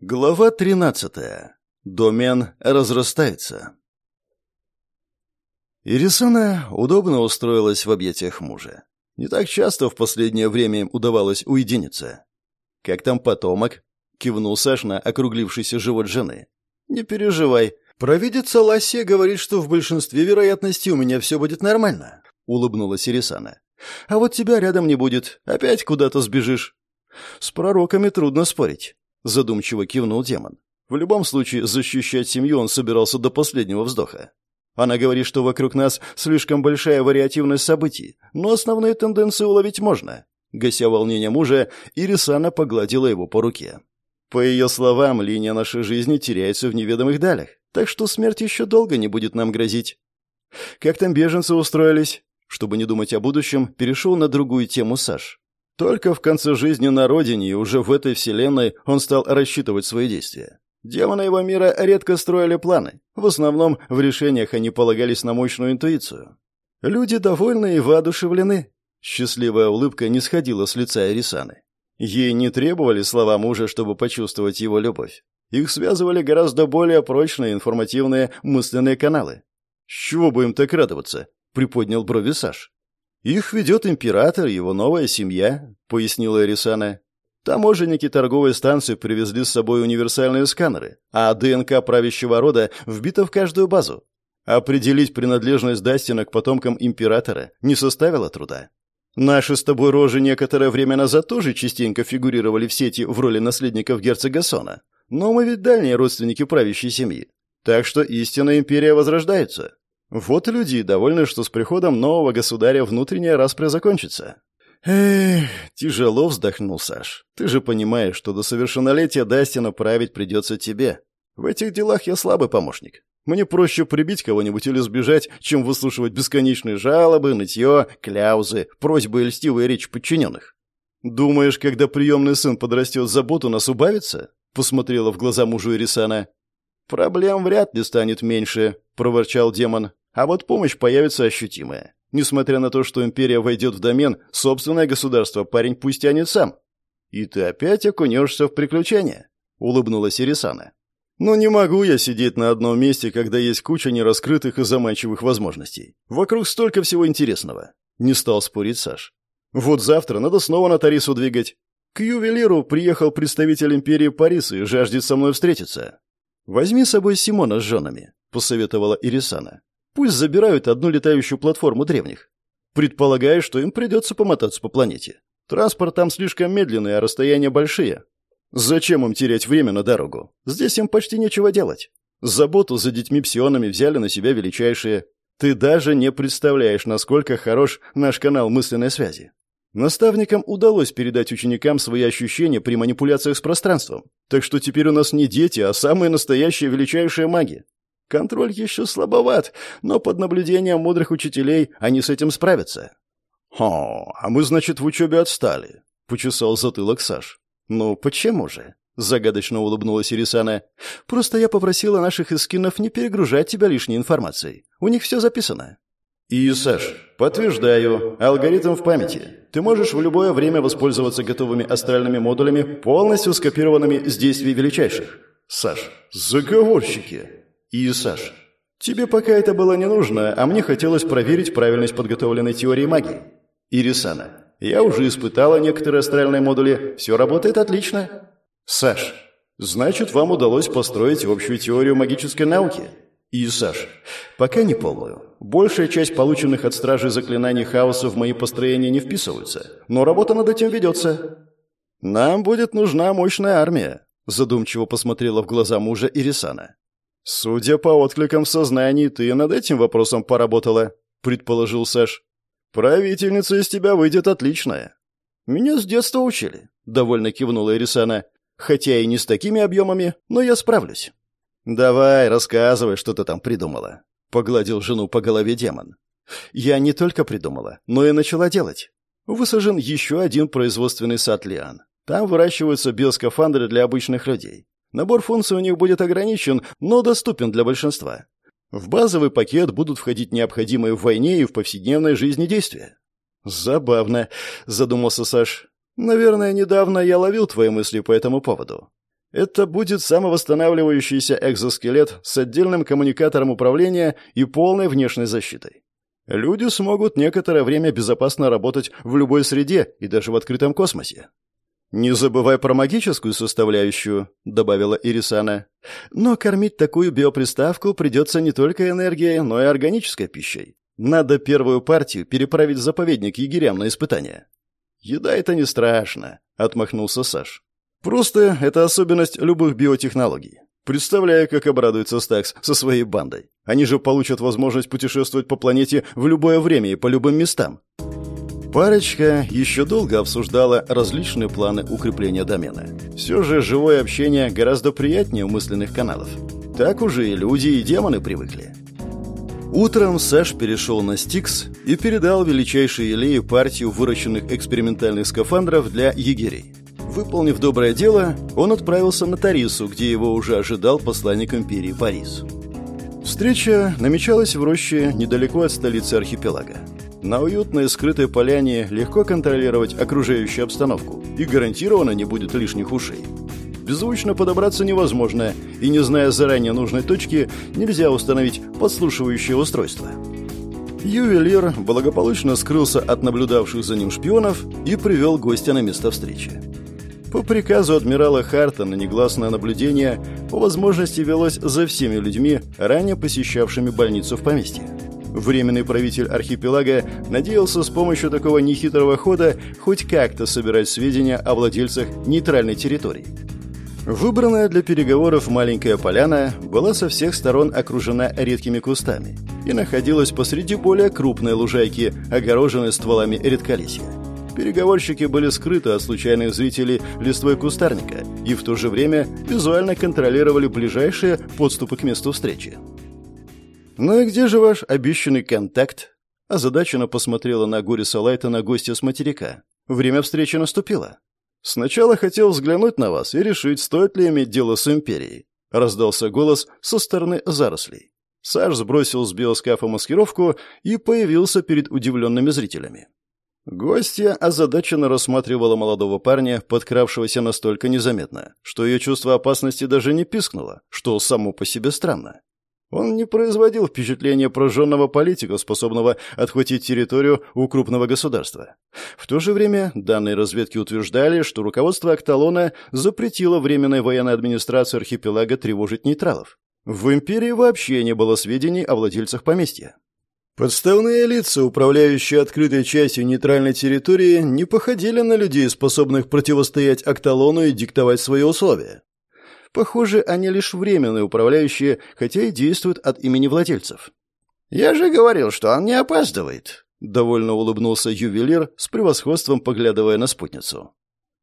Глава 13. Домен разрастается. Ирисана удобно устроилась в объятиях мужа. Не так часто в последнее время им удавалось уединиться. «Как там потомок?» — кивнул Саш на округлившийся живот жены. «Не переживай. Провидица Лассе говорит, что в большинстве вероятностей у меня все будет нормально», — улыбнулась Ирисана. «А вот тебя рядом не будет. Опять куда-то сбежишь». «С пророками трудно спорить задумчиво кивнул демон. В любом случае, защищать семью он собирался до последнего вздоха. Она говорит, что вокруг нас слишком большая вариативность событий, но основные тенденции уловить можно. Гася волнение мужа, Ирисана погладила его по руке. По ее словам, линия нашей жизни теряется в неведомых далях, так что смерть еще долго не будет нам грозить. Как там беженцы устроились? Чтобы не думать о будущем, перешел на другую тему Саш. Только в конце жизни на родине и уже в этой вселенной он стал рассчитывать свои действия. Демоны его мира редко строили планы. В основном в решениях они полагались на мощную интуицию. Люди довольны и воодушевлены. Счастливая улыбка не сходила с лица Эрисаны. Ей не требовали слова мужа, чтобы почувствовать его любовь. Их связывали гораздо более прочные информативные мысленные каналы. «С чего бы им так радоваться?» — приподнял брови Саш. «Их ведет император, его новая семья», — пояснила Эрисана. Таможенники торговой станции привезли с собой универсальные сканеры, а ДНК правящего рода вбита в каждую базу. Определить принадлежность Дастина к потомкам императора не составило труда. Наши с тобой рожи некоторое время назад тоже частенько фигурировали в сети в роли наследников герцога Сона. Но мы ведь дальние родственники правящей семьи. Так что истинная империя возрождается. Вот люди довольны, что с приходом нового государя внутренняя распря закончится. Эх, тяжело вздохнул Саш. Ты же понимаешь, что до совершеннолетия Дастина править придется тебе. В этих делах я слабый помощник. Мне проще прибить кого-нибудь или сбежать, чем выслушивать бесконечные жалобы, нытье, кляузы, просьбы и льстивые речи подчиненных. «Думаешь, когда приемный сын подрастет, забот у нас убавится?» — посмотрела в глаза мужу Ирисана. «Проблем вряд ли станет меньше», — проворчал демон. «А вот помощь появится ощутимая. Несмотря на то, что империя войдет в домен, собственное государство парень пусть тянет сам». «И ты опять окунешься в приключения», — улыбнулась Ирисана. «Но не могу я сидеть на одном месте, когда есть куча нераскрытых и заманчивых возможностей. Вокруг столько всего интересного». Не стал спорить Саш. «Вот завтра надо снова на Тарису двигать. К ювелиру приехал представитель империи Парис и жаждет со мной встретиться. «Возьми с собой Симона с женами», — посоветовала Ирисана. «Пусть забирают одну летающую платформу древних. Предполагаю, что им придется помотаться по планете. Транспорт там слишком медленный, а расстояния большие. Зачем им терять время на дорогу? Здесь им почти нечего делать. Заботу за детьми-псионами взяли на себя величайшие. Ты даже не представляешь, насколько хорош наш канал мысленной связи. Наставникам удалось передать ученикам свои ощущения при манипуляциях с пространством. Так что теперь у нас не дети, а самые настоящие величайшие маги. Контроль еще слабоват, но под наблюдением мудрых учителей они с этим справятся. «О, а мы, значит, в учебе отстали», — почесал затылок Саш. «Ну, почему же?» — загадочно улыбнулась Ирисана. «Просто я попросила наших эскинов не перегружать тебя лишней информацией. У них все записано». «И, Саш, подтверждаю, алгоритм в памяти. Ты можешь в любое время воспользоваться готовыми астральными модулями, полностью скопированными с действий величайших. Саш, заговорщики!» «И, тебе пока это было не нужно, а мне хотелось проверить правильность подготовленной теории магии. Ирисана, я уже испытала некоторые астральные модули, все работает отлично. Саш, значит, вам удалось построить общую теорию магической науки?» И, пока не полную. Большая часть полученных от стражи заклинаний хаоса в мои построения не вписываются, но работа над этим ведется. Нам будет нужна мощная армия, задумчиво посмотрела в глаза мужа Ирисана. Судя по откликам в сознании, ты над этим вопросом поработала, предположил Саш. Правительница из тебя выйдет отличная. Меня с детства учили, довольно кивнула Ирисана. Хотя и не с такими объемами, но я справлюсь. «Давай, рассказывай, что ты там придумала», — погладил жену по голове демон. «Я не только придумала, но и начала делать. Высажен еще один производственный сад Лиан. Там выращиваются биоскафандры для обычных людей. Набор функций у них будет ограничен, но доступен для большинства. В базовый пакет будут входить необходимые в войне и в повседневной жизни действия». «Забавно», — задумался Саш. «Наверное, недавно я ловил твои мысли по этому поводу. Это будет самовосстанавливающийся экзоскелет с отдельным коммуникатором управления и полной внешней защитой. Люди смогут некоторое время безопасно работать в любой среде и даже в открытом космосе. «Не забывай про магическую составляющую», — добавила Ирисана. «Но кормить такую биоприставку придется не только энергией, но и органической пищей. Надо первую партию переправить в заповедник егерям на испытания». «Еда — это не страшно», — отмахнулся Саш. Просто это особенность любых биотехнологий. Представляю, как обрадуется Стакс со своей бандой. Они же получат возможность путешествовать по планете в любое время и по любым местам. Парочка еще долго обсуждала различные планы укрепления домена. Все же живое общение гораздо приятнее мысленных каналов. Так уже и люди, и демоны привыкли. Утром Саш перешел на Стикс и передал величайшей Елею партию выращенных экспериментальных скафандров для егерей. Выполнив доброе дело, он отправился на Тарису, где его уже ожидал посланник империи Парис. Встреча намечалась в роще недалеко от столицы архипелага. На уютной скрытой поляне легко контролировать окружающую обстановку и гарантированно не будет лишних ушей. Беззвучно подобраться невозможно, и не зная заранее нужной точки, нельзя установить подслушивающее устройство. Ювелир благополучно скрылся от наблюдавших за ним шпионов и привел гостя на место встречи. По приказу адмирала Харта на негласное наблюдение по возможности велось за всеми людьми, ранее посещавшими больницу в поместье. Временный правитель архипелага надеялся с помощью такого нехитрого хода хоть как-то собирать сведения о владельцах нейтральной территории. Выбранная для переговоров маленькая поляна была со всех сторон окружена редкими кустами и находилась посреди более крупной лужайки, огороженной стволами редколесья. Переговорщики были скрыты от случайных зрителей листвой кустарника и в то же время визуально контролировали ближайшие подступы к месту встречи. «Ну и где же ваш обещанный контакт?» Озадаченно посмотрела на Гориса Лайтона гостя с материка. «Время встречи наступило. Сначала хотел взглянуть на вас и решить, стоит ли иметь дело с Империей», раздался голос со стороны зарослей. Саш сбросил с биоскафа маскировку и появился перед удивленными зрителями. Гостья озадаченно рассматривала молодого парня, подкравшегося настолько незаметно, что ее чувство опасности даже не пискнуло, что само по себе странно. Он не производил впечатления прожженного политика, способного отхватить территорию у крупного государства. В то же время данные разведки утверждали, что руководство Акталона запретило Временной военной администрации архипелага тревожить нейтралов. В империи вообще не было сведений о владельцах поместья. Подставные лица, управляющие открытой частью нейтральной территории, не походили на людей, способных противостоять Акталону и диктовать свои условия. Похоже, они лишь временные управляющие, хотя и действуют от имени владельцев. «Я же говорил, что он не опаздывает», — довольно улыбнулся ювелир, с превосходством поглядывая на спутницу.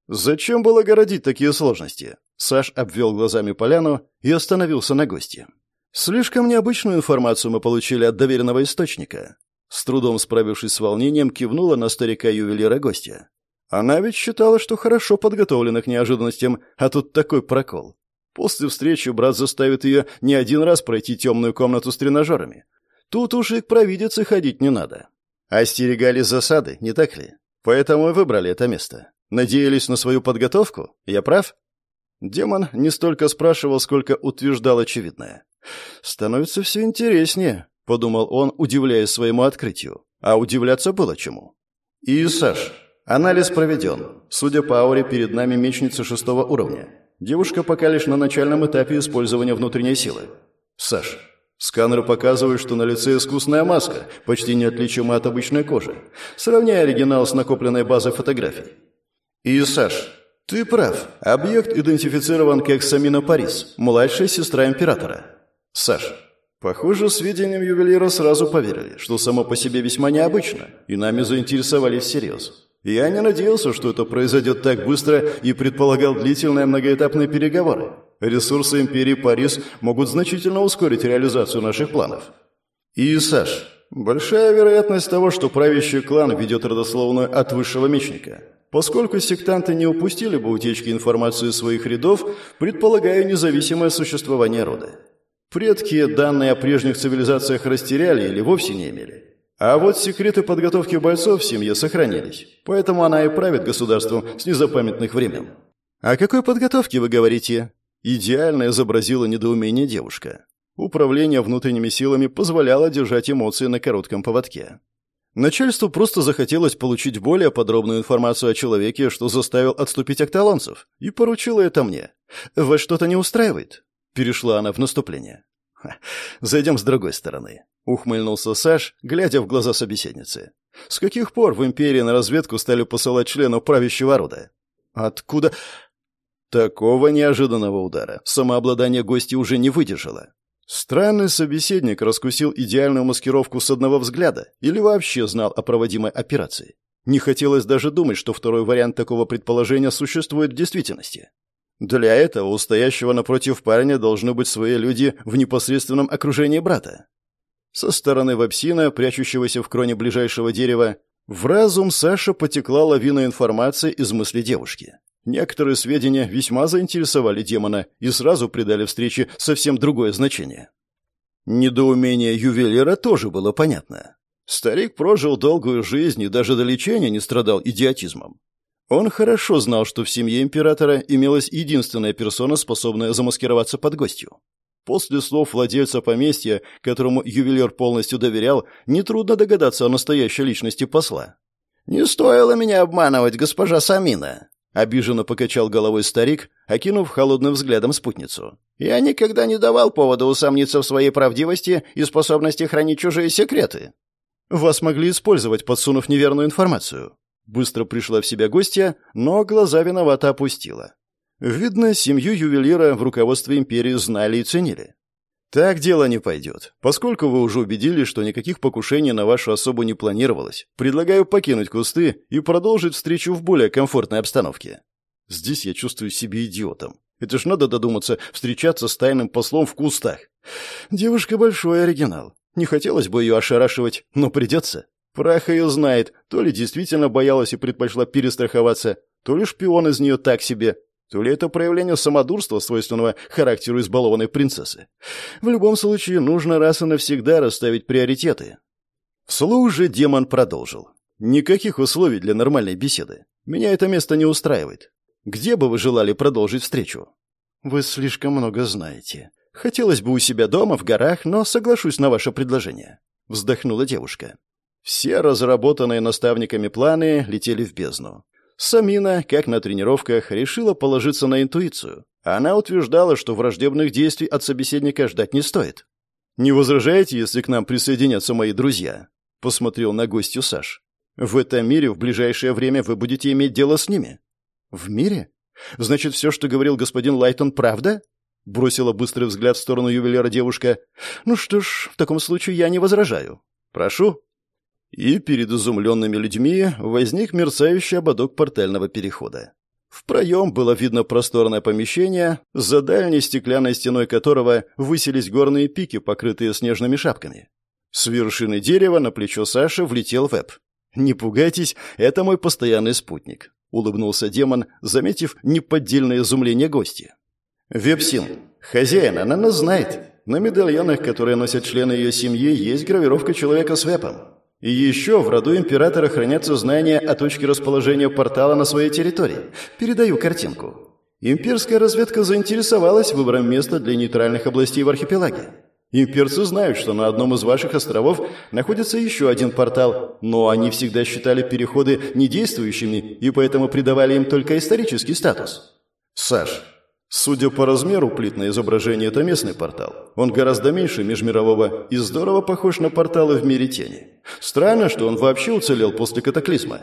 «Зачем было городить такие сложности?» Саш обвел глазами поляну и остановился на гости. Слишком необычную информацию мы получили от доверенного источника. С трудом справившись с волнением, кивнула на старика-ювелира гостя. Она ведь считала, что хорошо подготовлена к неожиданностям, а тут такой прокол. После встречи брат заставит ее не один раз пройти темную комнату с тренажерами. Тут уж и к провидице ходить не надо. Остерегали засады, не так ли? Поэтому и выбрали это место. Надеялись на свою подготовку? Я прав? Демон не столько спрашивал, сколько утверждал очевидное. «Становится все интереснее», — подумал он, удивляясь своему открытию. А удивляться было чему. «И, Саш, анализ проведен. Судя по ауре, перед нами мечница шестого уровня. Девушка пока лишь на начальном этапе использования внутренней силы. Саш, сканер показывает, что на лице искусная маска, почти неотличимая от обычной кожи. Сравняй оригинал с накопленной базой фотографий. И, Саш, ты прав. Объект идентифицирован как Самина Парис, младшая сестра императора. Саш, похоже, сведениям ювелира сразу поверили, что само по себе весьма необычно, и нами заинтересовались всерьез. Я не надеялся, что это произойдет так быстро и предполагал длительные многоэтапные переговоры. Ресурсы империи Парис могут значительно ускорить реализацию наших планов. И, Саш, большая вероятность того, что правящий клан ведет родословную от высшего мечника. Поскольку сектанты не упустили бы утечки информации из своих рядов, предполагаю независимое существование рода. Предки данные о прежних цивилизациях растеряли или вовсе не имели. А вот секреты подготовки бойцов в семье сохранились, поэтому она и правит государством с незапамятных времен. «О какой подготовке вы говорите?» Идеально изобразила недоумение девушка. Управление внутренними силами позволяло держать эмоции на коротком поводке. Начальству просто захотелось получить более подробную информацию о человеке, что заставил отступить окталонцев, и поручило это мне. «Вас что-то не устраивает?» Перешла она в наступление. «Зайдем с другой стороны», — ухмыльнулся Саш, глядя в глаза собеседницы. «С каких пор в империи на разведку стали посылать членов правящего рода? Откуда...» Такого неожиданного удара самообладание гости уже не выдержало. Странный собеседник раскусил идеальную маскировку с одного взгляда или вообще знал о проводимой операции. Не хотелось даже думать, что второй вариант такого предположения существует в действительности. Для этого у стоящего напротив парня должны быть свои люди в непосредственном окружении брата. Со стороны вапсина, прячущегося в кроне ближайшего дерева, в разум Саша потекла лавина информации из мысли девушки. Некоторые сведения весьма заинтересовали демона и сразу придали встрече совсем другое значение. Недоумение ювелира тоже было понятно. Старик прожил долгую жизнь и даже до лечения не страдал идиотизмом. Он хорошо знал, что в семье императора имелась единственная персона, способная замаскироваться под гостью. После слов владельца поместья, которому ювелир полностью доверял, нетрудно догадаться о настоящей личности посла. «Не стоило меня обманывать, госпожа Самина», Обиженно покачал головой старик, окинув холодным взглядом спутницу. «Я никогда не давал повода усомниться в своей правдивости и способности хранить чужие секреты». «Вас могли использовать, подсунув неверную информацию». Быстро пришла в себя гостья, но глаза виновато опустила. Видно, семью ювелира в руководстве империи знали и ценили. «Так дело не пойдет. Поскольку вы уже убедились, что никаких покушений на вашу особу не планировалось, предлагаю покинуть кусты и продолжить встречу в более комфортной обстановке. Здесь я чувствую себя идиотом. Это ж надо додуматься встречаться с тайным послом в кустах. Девушка большой оригинал. Не хотелось бы ее ошарашивать, но придется. Прах ее знает, то ли действительно боялась и предпочла перестраховаться, то ли шпион из нее так себе, то ли это проявление самодурства, свойственного характеру избалованной принцессы. В любом случае, нужно раз и навсегда расставить приоритеты. Вслух же демон продолжил. Никаких условий для нормальной беседы. Меня это место не устраивает. Где бы вы желали продолжить встречу? Вы слишком много знаете. Хотелось бы у себя дома, в горах, но соглашусь на ваше предложение. Вздохнула девушка. Все разработанные наставниками планы летели в бездну. Самина, как на тренировках, решила положиться на интуицию. Она утверждала, что враждебных действий от собеседника ждать не стоит. «Не возражаете, если к нам присоединятся мои друзья?» — посмотрел на гостью Саш. «В этом мире в ближайшее время вы будете иметь дело с ними». «В мире? Значит, все, что говорил господин Лайтон, правда?» Бросила быстрый взгляд в сторону ювелира девушка. «Ну что ж, в таком случае я не возражаю. Прошу». И перед изумленными людьми возник мерцающий ободок портального перехода. В проем было видно просторное помещение, за дальней стеклянной стеной которого высились горные пики, покрытые снежными шапками. С вершины дерева на плечо Саши влетел Веб. «Не пугайтесь, это мой постоянный спутник», — улыбнулся демон, заметив неподдельное изумление гостя. «Вебсин, хозяин, она нас знает. На медальонах, которые носят члены ее семьи, есть гравировка человека с Вебом. И еще в роду императора хранятся знания о точке расположения портала на своей территории. Передаю картинку. Имперская разведка заинтересовалась выбором места для нейтральных областей в архипелаге. Имперцы знают, что на одном из ваших островов находится еще один портал, но они всегда считали переходы недействующими и поэтому придавали им только исторический статус. Саш, Судя по размеру плитное изображение, это местный портал. Он гораздо меньше межмирового и здорово похож на порталы в мире тени. Странно, что он вообще уцелел после катаклизма.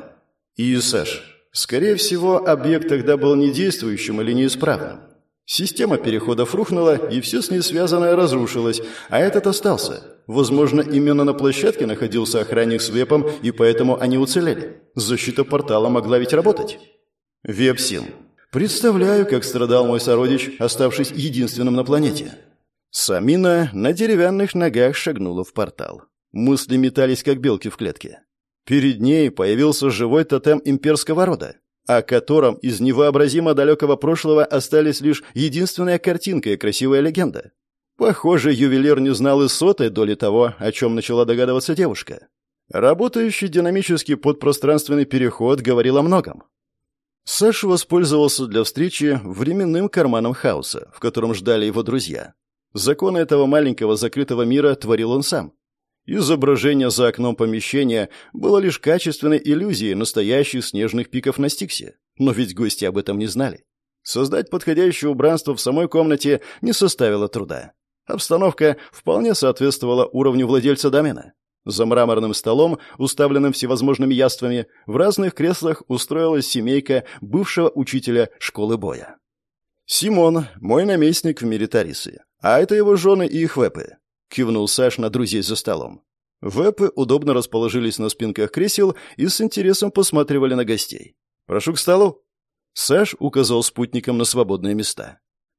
И, Саш, скорее всего, объект тогда был недействующим или неисправным. Система переходов рухнула, и все с ней связанное разрушилось, а этот остался. Возможно, именно на площадке находился охранник с вепом, и поэтому они уцелели. Защита портала могла ведь работать. Вепсин. Представляю, как страдал мой сородич, оставшись единственным на планете. Самина на деревянных ногах шагнула в портал. Мысли метались, как белки в клетке. Перед ней появился живой тотем имперского рода, о котором из невообразимо далекого прошлого остались лишь единственная картинка и красивая легенда. Похоже, ювелир не знал и сотой доли того, о чем начала догадываться девушка. Работающий динамический подпространственный переход говорил о многом. Саша воспользовался для встречи временным карманом хаоса, в котором ждали его друзья. Законы этого маленького закрытого мира творил он сам. Изображение за окном помещения было лишь качественной иллюзией настоящих снежных пиков на Стиксе. Но ведь гости об этом не знали. Создать подходящее убранство в самой комнате не составило труда. Обстановка вполне соответствовала уровню владельца домена. За мраморным столом, уставленным всевозможными яствами, в разных креслах устроилась семейка бывшего учителя школы боя. «Симон, мой наместник в мире Тарисы. А это его жены и их вепы», — кивнул Саш на друзей за столом. Вепы удобно расположились на спинках кресел и с интересом посматривали на гостей. «Прошу к столу». Саш указал спутникам на свободные места.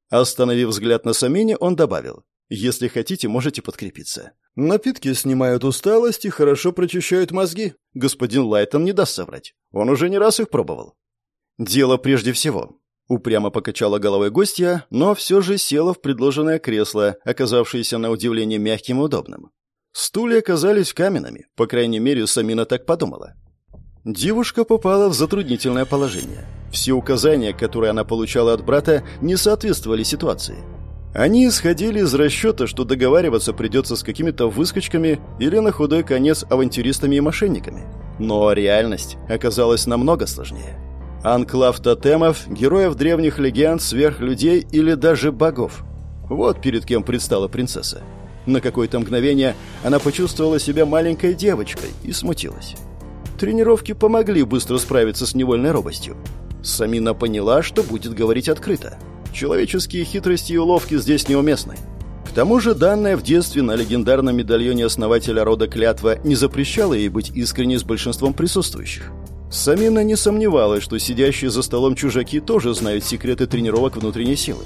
Остановив взгляд на Самине, он добавил. «Если хотите, можете подкрепиться. Напитки снимают усталость и хорошо прочищают мозги. Господин Лайтон не даст соврать. Он уже не раз их пробовал. Дело прежде всего. Упрямо покачала головой гостья, но все же села в предложенное кресло, оказавшееся на удивление мягким и удобным. Стулья оказались каменными, по крайней мере, Самина так подумала. Девушка попала в затруднительное положение. Все указания, которые она получала от брата, не соответствовали ситуации. Они исходили из расчета, что договариваться придется с какими-то выскочками или на худой конец авантюристами и мошенниками. Но реальность оказалась намного сложнее. Анклав тотемов, героев древних легенд, сверхлюдей или даже богов. Вот перед кем предстала принцесса. На какое-то мгновение она почувствовала себя маленькой девочкой и смутилась. Тренировки помогли быстро справиться с невольной робостью. Самина поняла, что будет говорить открыто. Человеческие хитрости и уловки здесь неуместны. К тому же данная в детстве на легендарном медальоне основателя рода клятва не запрещала ей быть искренней с большинством присутствующих. Самина не сомневалась, что сидящие за столом чужаки тоже знают секреты тренировок внутренней силы.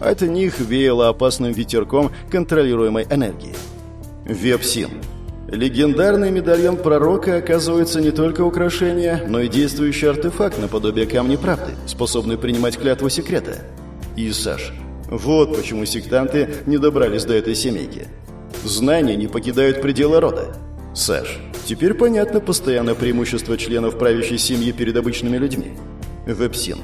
От них веяло опасным ветерком контролируемой энергии. Вепсин. Легендарный медальон пророка оказывается не только украшение, но и действующий артефакт наподобие камня правды, способный принимать клятву секрета и Саш. Вот почему сектанты не добрались до этой семейки. Знания не покидают пределы рода. Саш, теперь понятно постоянное преимущество членов правящей семьи перед обычными людьми. Вепсин.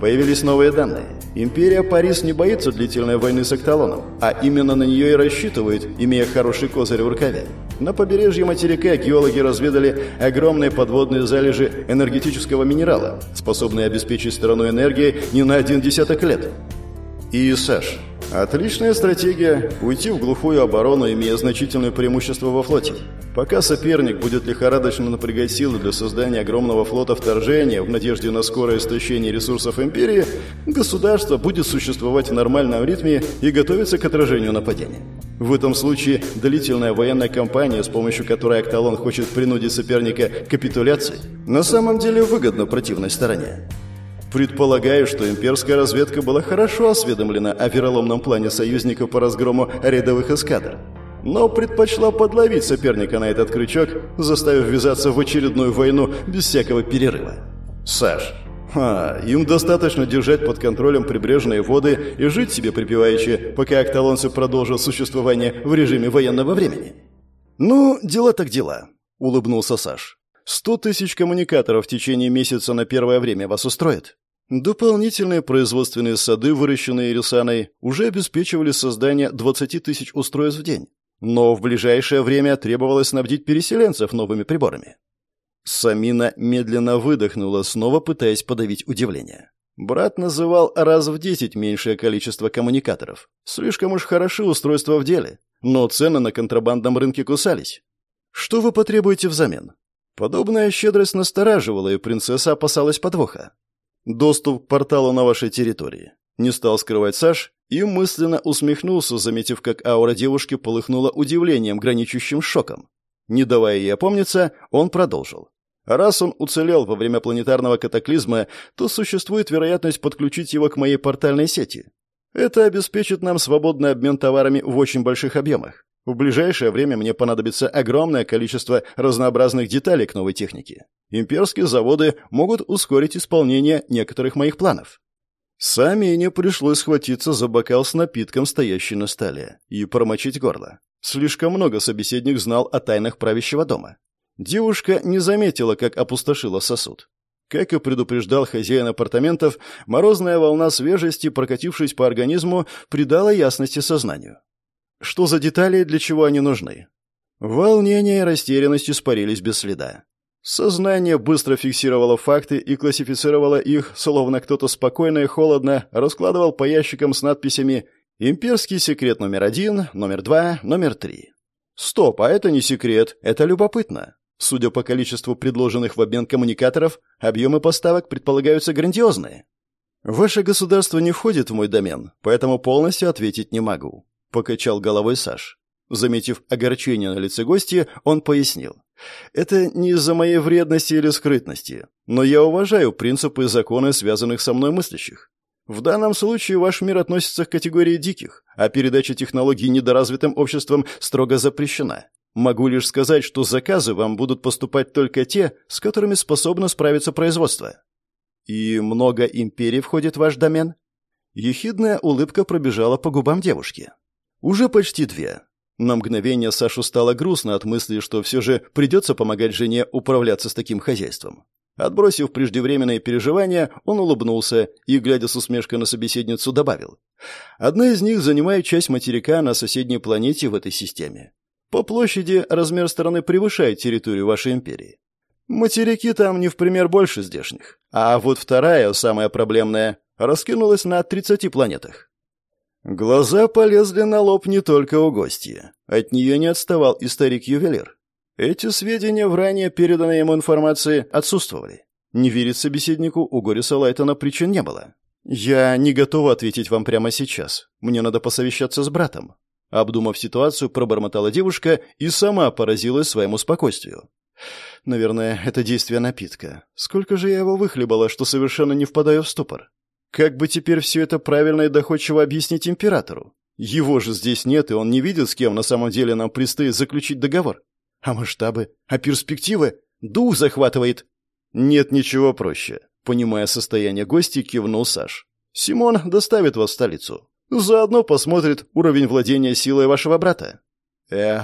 Появились новые данные. Империя Парис не боится длительной войны с Акталоном, а именно на нее и рассчитывает, имея хороший козырь в рукаве. На побережье материка геологи разведали огромные подводные залежи энергетического минерала, способные обеспечить страну энергией не на один десяток лет. И Саш, отличная стратегия – уйти в глухую оборону, имея значительное преимущество во флоте. Пока соперник будет лихорадочно напрягать силы для создания огромного флота вторжения в надежде на скорое истощение ресурсов империи, государство будет существовать в нормальном ритме и готовиться к отражению нападения. В этом случае длительная военная кампания, с помощью которой Акталон хочет принудить соперника к капитуляции, на самом деле выгодна противной стороне. Предполагаю, что имперская разведка была хорошо осведомлена о вероломном плане союзников по разгрому рядовых эскадр, но предпочла подловить соперника на этот крючок, заставив ввязаться в очередную войну без всякого перерыва. Саш, а, им достаточно держать под контролем прибрежные воды и жить себе припеваючи, пока акталонцы продолжат существование в режиме военного времени. «Ну, дела так дела», — улыбнулся Саш. «Сто тысяч коммуникаторов в течение месяца на первое время вас устроит?» Дополнительные производственные сады, выращенные Рисаной, уже обеспечивали создание 20 тысяч устройств в день. Но в ближайшее время требовалось снабдить переселенцев новыми приборами. Самина медленно выдохнула, снова пытаясь подавить удивление. Брат называл раз в десять меньшее количество коммуникаторов. Слишком уж хороши устройства в деле, но цены на контрабандном рынке кусались. Что вы потребуете взамен? Подобная щедрость настораживала, и принцесса опасалась подвоха. Доступ к порталу на вашей территории. Не стал скрывать Саш и мысленно усмехнулся, заметив, как аура девушки полыхнула удивлением, граничащим шоком. Не давая ей опомниться, он продолжил. Раз он уцелел во время планетарного катаклизма, то существует вероятность подключить его к моей портальной сети. Это обеспечит нам свободный обмен товарами в очень больших объемах. В ближайшее время мне понадобится огромное количество разнообразных деталей к новой технике. Имперские заводы могут ускорить исполнение некоторых моих планов. Сами не пришлось схватиться за бокал с напитком, стоящий на столе, и промочить горло. Слишком много собеседник знал о тайнах правящего дома. Девушка не заметила, как опустошила сосуд. Как и предупреждал хозяин апартаментов, морозная волна свежести, прокатившись по организму, придала ясности сознанию. Что за детали и для чего они нужны? Волнение и растерянность испарились без следа. Сознание быстро фиксировало факты и классифицировало их, словно кто-то спокойно и холодно раскладывал по ящикам с надписями «Имперский секрет номер один», «Номер два», «Номер три». Стоп, а это не секрет, это любопытно. Судя по количеству предложенных в обмен коммуникаторов, объемы поставок предполагаются грандиозные. Ваше государство не входит в мой домен, поэтому полностью ответить не могу, покачал головой Саш. Заметив огорчение на лице гостя, он пояснил. «Это не из-за моей вредности или скрытности, но я уважаю принципы и законы, связанных со мной мыслящих. В данном случае ваш мир относится к категории диких, а передача технологий недоразвитым обществом строго запрещена. Могу лишь сказать, что заказы вам будут поступать только те, с которыми способно справиться производство». «И много империй входит в ваш домен?» Ехидная улыбка пробежала по губам девушки. «Уже почти две. На мгновение Сашу стало грустно от мысли, что все же придется помогать жене управляться с таким хозяйством. Отбросив преждевременные переживания, он улыбнулся и, глядя с усмешкой на собеседницу, добавил. «Одна из них занимает часть материка на соседней планете в этой системе. По площади размер страны превышает территорию вашей империи. Материки там не в пример больше здешних. А вот вторая, самая проблемная, раскинулась на 30 планетах. Глаза полезли на лоб не только у гостя. От нее не отставал и старик-ювелир. Эти сведения в ранее переданной ему информации отсутствовали. Не верить собеседнику у Гориса Лайтона причин не было. «Я не готова ответить вам прямо сейчас. Мне надо посовещаться с братом». Обдумав ситуацию, пробормотала девушка и сама поразилась своему спокойствию. «Наверное, это действие напитка. Сколько же я его выхлебала, что совершенно не впадаю в ступор. Как бы теперь все это правильно и доходчиво объяснить императору? Его же здесь нет, и он не видит, с кем на самом деле нам предстоит заключить договор. А масштабы? А перспективы? Дух захватывает. Нет ничего проще. Понимая состояние гостей, кивнул Саш. Симон доставит вас в столицу. Заодно посмотрит уровень владения силой вашего брата. Э,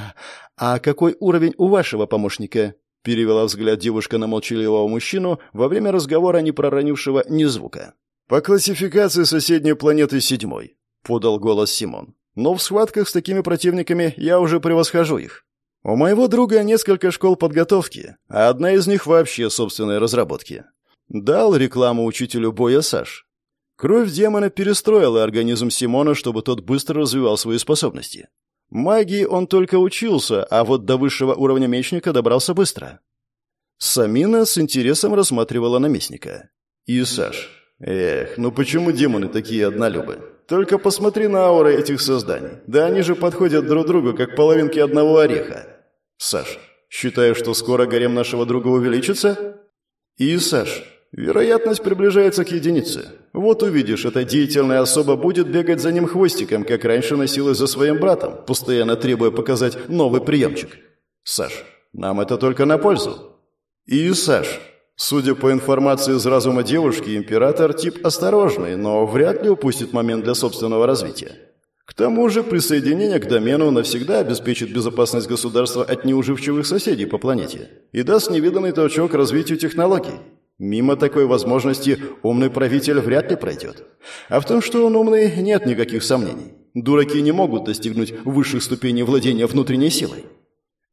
а какой уровень у вашего помощника? Перевела взгляд девушка на молчаливого мужчину во время разговора, не проронившего ни звука. «По классификации соседней планеты седьмой», — подал голос Симон. «Но в схватках с такими противниками я уже превосхожу их. У моего друга несколько школ подготовки, а одна из них вообще собственной разработки. Дал рекламу учителю боя Саш. Кровь демона перестроила организм Симона, чтобы тот быстро развивал свои способности. Магии он только учился, а вот до высшего уровня мечника добрался быстро. Самина с интересом рассматривала наместника. И Саш, Эх, ну почему демоны такие однолюбы? Только посмотри на ауры этих созданий. Да они же подходят друг другу, как половинки одного ореха. Саш, считаешь, что скоро гарем нашего друга увеличится? И, Саш, вероятность приближается к единице. Вот увидишь, эта деятельная особа будет бегать за ним хвостиком, как раньше носилась за своим братом, постоянно требуя показать новый приемчик. Саш, нам это только на пользу. И, Саш, Судя по информации из разума девушки, император тип осторожный, но вряд ли упустит момент для собственного развития. К тому же присоединение к домену навсегда обеспечит безопасность государства от неуживчивых соседей по планете и даст невиданный толчок развитию технологий. Мимо такой возможности умный правитель вряд ли пройдет. А в том, что он умный, нет никаких сомнений. Дураки не могут достигнуть высших ступеней владения внутренней силой.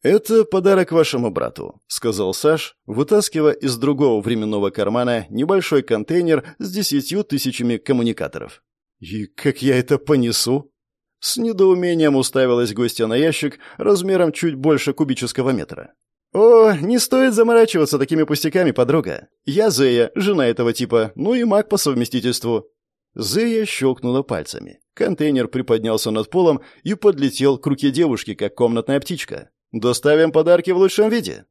«Это подарок вашему брату», — сказал Саш, вытаскивая из другого временного кармана небольшой контейнер с десятью тысячами коммуникаторов. «И как я это понесу?» С недоумением уставилась гостья на ящик размером чуть больше кубического метра. «О, не стоит заморачиваться такими пустяками, подруга. Я Зея, жена этого типа, ну и маг по совместительству». Зея щелкнула пальцами. Контейнер приподнялся над полом и подлетел к руке девушки, как комнатная птичка. Доставим подарки в лучшем виде».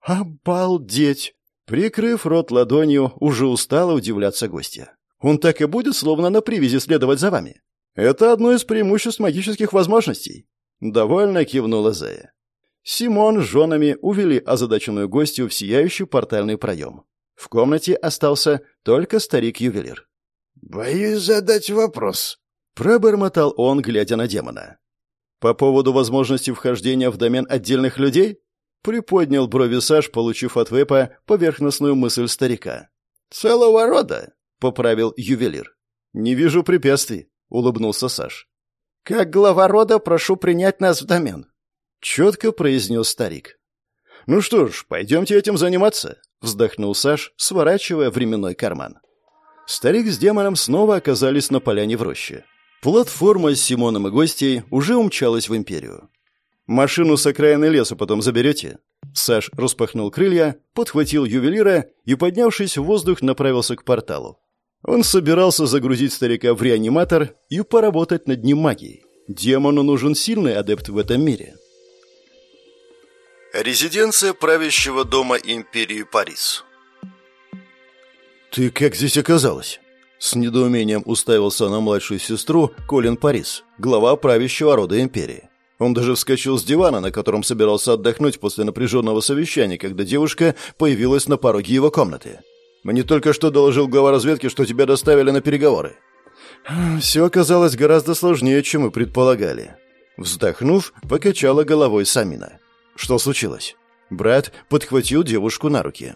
«Обалдеть!» Прикрыв рот ладонью, уже устала удивляться гостья. «Он так и будет, словно на привязи следовать за вами. Это одно из преимуществ магических возможностей». Довольно кивнула Зея. Симон с женами увели озадаченную гостью в сияющий портальный проем. В комнате остался только старик-ювелир. «Боюсь задать вопрос», — пробормотал он, глядя на демона. По поводу возможности вхождения в домен отдельных людей? Приподнял брови Саш, получив от Вэпа поверхностную мысль старика. «Целого рода», — поправил ювелир. «Не вижу препятствий», — улыбнулся Саш. «Как глава рода прошу принять нас в домен», — четко произнес старик. «Ну что ж, пойдемте этим заниматься», — вздохнул Саш, сворачивая временной карман. Старик с демоном снова оказались на поляне в роще. Платформа с Симоном и гостей уже умчалась в Империю. «Машину с окраины леса потом заберете?» Саш распахнул крылья, подхватил ювелира и, поднявшись в воздух, направился к порталу. Он собирался загрузить старика в реаниматор и поработать над ним магией. Демону нужен сильный адепт в этом мире. Резиденция правящего дома империи Парис. «Ты как здесь оказалась?» С недоумением уставился на младшую сестру Колин Парис, глава правящего рода империи. Он даже вскочил с дивана, на котором собирался отдохнуть после напряженного совещания, когда девушка появилась на пороге его комнаты. «Мне только что доложил глава разведки, что тебя доставили на переговоры». «Все оказалось гораздо сложнее, чем мы предполагали». Вздохнув, покачала головой Самина. «Что случилось?» Брат подхватил девушку на руки.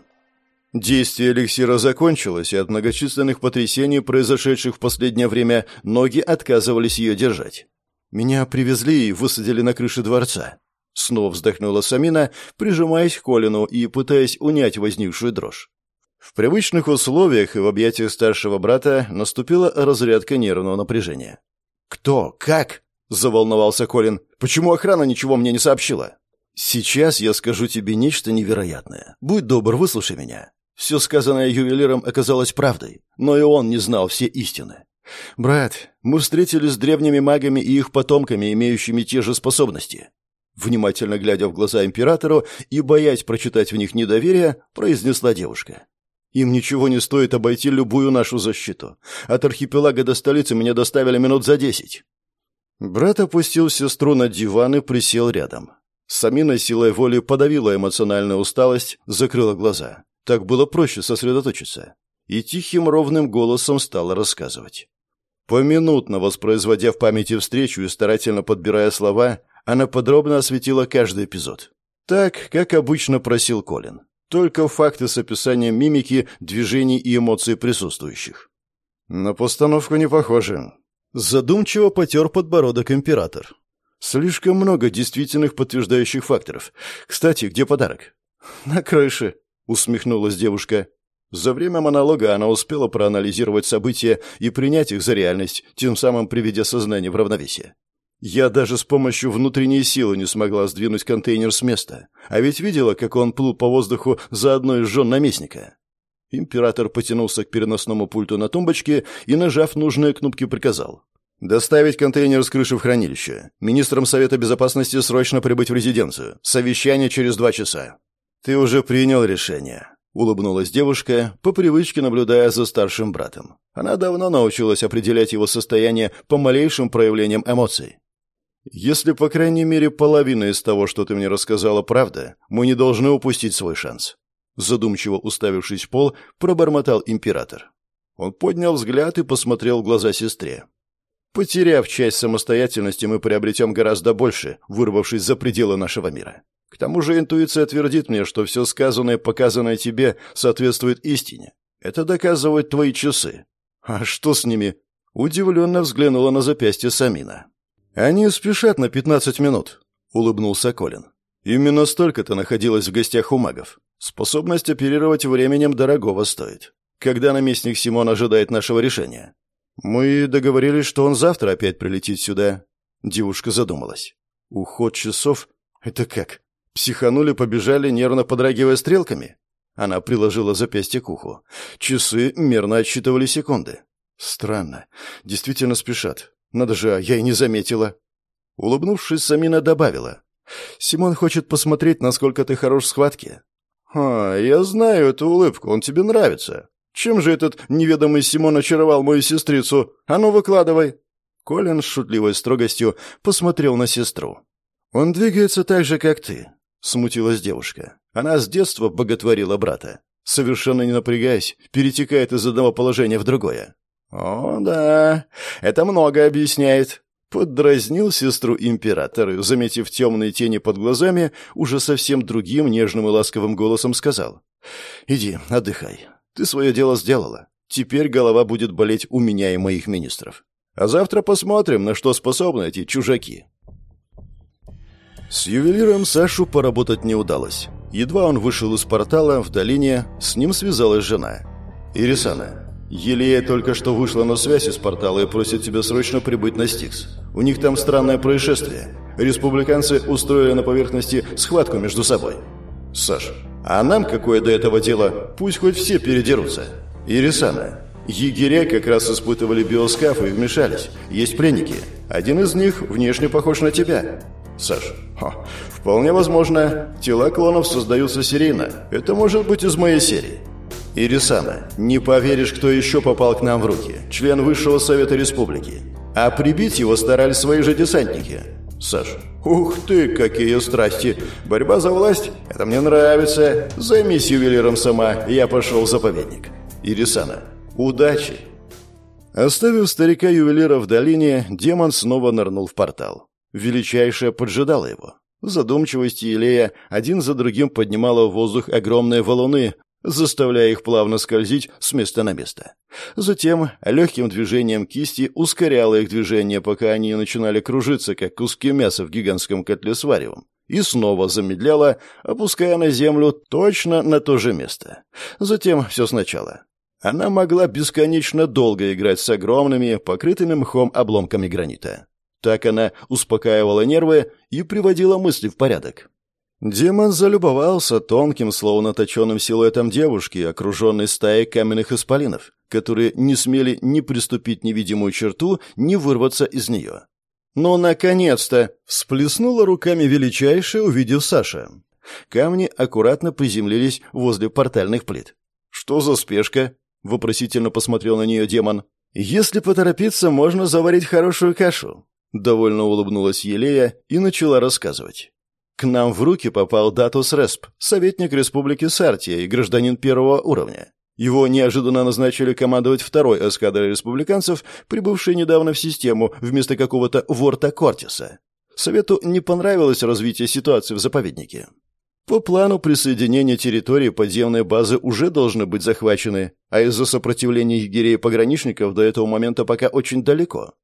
Действие эликсира закончилось, и от многочисленных потрясений, произошедших в последнее время, ноги отказывались ее держать. Меня привезли и высадили на крыше дворца. Снова вздохнула Самина, прижимаясь к Колину и пытаясь унять возникшую дрожь. В привычных условиях и в объятиях старшего брата наступила разрядка нервного напряжения. «Кто? Как?» – заволновался Колин. «Почему охрана ничего мне не сообщила?» «Сейчас я скажу тебе нечто невероятное. Будь добр, выслушай меня. Все сказанное ювелиром оказалось правдой, но и он не знал все истины. «Брат, мы встретились с древними магами и их потомками, имеющими те же способности». Внимательно глядя в глаза императору и боясь прочитать в них недоверие, произнесла девушка. «Им ничего не стоит обойти любую нашу защиту. От архипелага до столицы меня доставили минут за десять». Брат опустил сестру на диван и присел рядом. Самина силой воли подавила эмоциональную усталость, закрыла глаза. Так было проще сосредоточиться. И тихим ровным голосом стала рассказывать. Поминутно воспроизводя в памяти встречу и старательно подбирая слова, она подробно осветила каждый эпизод. Так, как обычно просил Колин. Только факты с описанием мимики, движений и эмоций присутствующих. На постановку не похоже. Задумчиво потер подбородок император. Слишком много действительных подтверждающих факторов. Кстати, где подарок? На крыше, усмехнулась девушка. За время монолога она успела проанализировать события и принять их за реальность, тем самым приведя сознание в равновесие. Я даже с помощью внутренней силы не смогла сдвинуть контейнер с места, а ведь видела, как он плыл по воздуху за одной из жен наместника. Император потянулся к переносному пульту на тумбочке и, нажав нужные кнопки, приказал. «Доставить контейнер с крыши в хранилище. Министрам Совета Безопасности срочно прибыть в резиденцию. Совещание через два часа». «Ты уже принял решение», — улыбнулась девушка, по привычке наблюдая за старшим братом. Она давно научилась определять его состояние по малейшим проявлениям эмоций. «Если, по крайней мере, половина из того, что ты мне рассказала, правда, мы не должны упустить свой шанс». Задумчиво уставившись в пол, пробормотал император. Он поднял взгляд и посмотрел в глаза сестре. «Потеряв часть самостоятельности, мы приобретем гораздо больше, вырвавшись за пределы нашего мира. К тому же интуиция твердит мне, что все сказанное и показанное тебе соответствует истине. Это доказывают твои часы. А что с ними? Удивленно взглянула на запястье Самина. Они спешат на пятнадцать минут, улыбнулся Колин. Именно столько-то находилось в гостях у магов. Способность оперировать временем дорогого стоит. Когда наместник Симон ожидает нашего решения? Мы договорились, что он завтра опять прилетит сюда. Девушка задумалась. Уход часов — это как? Психанули, побежали, нервно подрагивая стрелками. Она приложила запястье к уху. Часы мерно отсчитывали секунды. Странно. Действительно спешат. Надо же, а я и не заметила. Улыбнувшись, Самина добавила. «Симон хочет посмотреть, насколько ты хорош в схватке». «А, я знаю эту улыбку, он тебе нравится. Чем же этот неведомый Симон очаровал мою сестрицу? А ну, выкладывай!» Колин с шутливой строгостью посмотрел на сестру. «Он двигается так же, как ты. Смутилась девушка. Она с детства боготворила брата. Совершенно не напрягаясь, перетекает из одного положения в другое. «О, да, это много объясняет», — поддразнил сестру император, заметив темные тени под глазами, уже совсем другим нежным и ласковым голосом сказал. «Иди, отдыхай. Ты свое дело сделала. Теперь голова будет болеть у меня и моих министров. А завтра посмотрим, на что способны эти чужаки. С ювелиром Сашу поработать не удалось. Едва он вышел из портала в долине, с ним связалась жена. «Ирисана, Елея только что вышла на связь из портала и просит тебя срочно прибыть на Стикс. У них там странное происшествие. Республиканцы устроили на поверхности схватку между собой. Саш, а нам какое до этого дело? Пусть хоть все передерутся. Ирисана, егеря как раз испытывали биоскафы и вмешались. Есть пленники. Один из них внешне похож на тебя. Саш, Ха, вполне возможно. Тела клонов создаются серийно. Это может быть из моей серии. Ирисана, не поверишь, кто еще попал к нам в руки. Член Высшего Совета Республики. А прибить его старались свои же десантники. Саш, ух ты, какие страсти. Борьба за власть? Это мне нравится. Займись ювелиром сама, я пошел в заповедник. Ирисана, удачи. Оставив старика-ювелира в долине, демон снова нырнул в портал. Величайшая поджидала его. В задумчивости Илея один за другим поднимала в воздух огромные валуны, заставляя их плавно скользить с места на место. Затем легким движением кисти ускоряла их движение, пока они начинали кружиться, как куски мяса в гигантском котле с варевом, и снова замедляла, опуская на землю точно на то же место. Затем все сначала. Она могла бесконечно долго играть с огромными, покрытыми мхом обломками гранита. Так она успокаивала нервы и приводила мысли в порядок. Демон залюбовался тонким, словно точенным силуэтом девушки, окруженной стаей каменных исполинов, которые не смели ни приступить невидимую черту, ни вырваться из нее. «Ну, наконец-то!» — всплеснула руками величайшая, увидев Саша. Камни аккуратно приземлились возле портальных плит. «Что за спешка?» — вопросительно посмотрел на нее демон. «Если поторопиться, можно заварить хорошую кашу». Довольно улыбнулась Елея и начала рассказывать. К нам в руки попал Датус Респ, советник Республики Сартия и гражданин первого уровня. Его неожиданно назначили командовать второй эскадрой республиканцев, прибывшей недавно в систему вместо какого-то Ворта Кортиса. Совету не понравилось развитие ситуации в заповеднике. По плану присоединения территории подземной базы уже должны быть захвачены, а из-за сопротивления егерей и пограничников до этого момента пока очень далеко.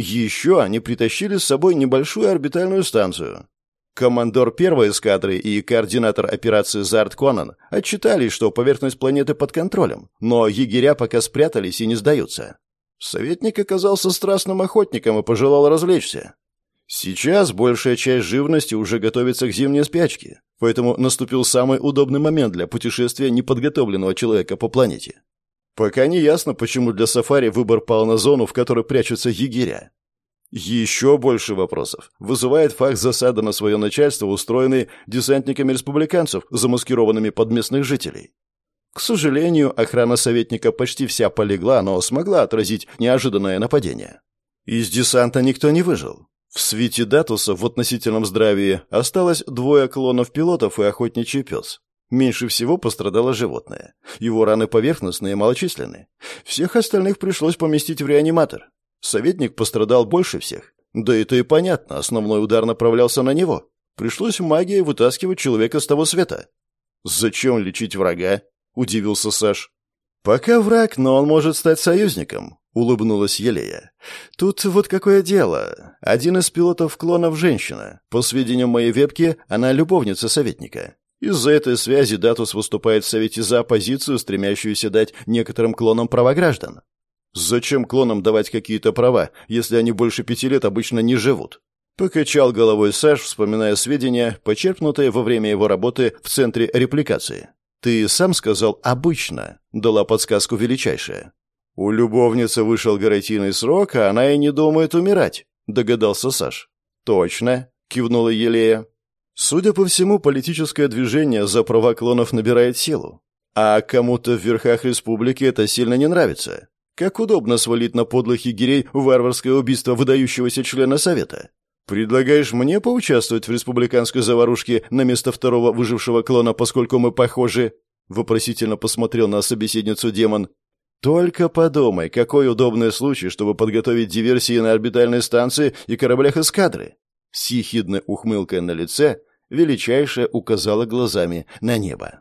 Еще они притащили с собой небольшую орбитальную станцию, Командор первой эскадры и координатор операции Зарт Конан отчитались, что поверхность планеты под контролем, но егеря пока спрятались и не сдаются. Советник оказался страстным охотником и пожелал развлечься. Сейчас большая часть живности уже готовится к зимней спячке, поэтому наступил самый удобный момент для путешествия неподготовленного человека по планете. Пока не ясно, почему для сафари выбор пал на зону, в которой прячутся егеря. Еще больше вопросов вызывает факт засады на свое начальство, устроенный десантниками республиканцев, замаскированными под местных жителей. К сожалению, охрана советника почти вся полегла, но смогла отразить неожиданное нападение. Из десанта никто не выжил. В свете Датуса в относительном здравии осталось двое клонов пилотов и охотничий пес. Меньше всего пострадало животное. Его раны поверхностные и малочисленные. Всех остальных пришлось поместить в реаниматор. Советник пострадал больше всех. Да это и понятно, основной удар направлялся на него. Пришлось магией вытаскивать человека с того света. «Зачем лечить врага?» — удивился Саш. «Пока враг, но он может стать союзником», — улыбнулась Елея. «Тут вот какое дело. Один из пилотов клонов — женщина. По сведениям моей вебки, она любовница советника. Из-за этой связи Датус выступает в Совете за оппозицию, стремящуюся дать некоторым клонам права граждан. Зачем клонам давать какие-то права, если они больше пяти лет обычно не живут? Покачал головой Саш, вспоминая сведения, почерпнутые во время его работы в центре репликации. «Ты сам сказал «обычно», — дала подсказку величайшая. «У любовницы вышел гарантийный срок, а она и не думает умирать», — догадался Саш. «Точно», — кивнула Елея. «Судя по всему, политическое движение за права клонов набирает силу. А кому-то в верхах республики это сильно не нравится. Как удобно свалить на подлых егерей варварское убийство выдающегося члена Совета. Предлагаешь мне поучаствовать в республиканской заварушке на место второго выжившего клона, поскольку мы похожи?» Вопросительно посмотрел на собеседницу демон. «Только подумай, какой удобный случай, чтобы подготовить диверсии на орбитальной станции и кораблях эскадры». С ехидной ухмылкой на лице величайшая указала глазами на небо.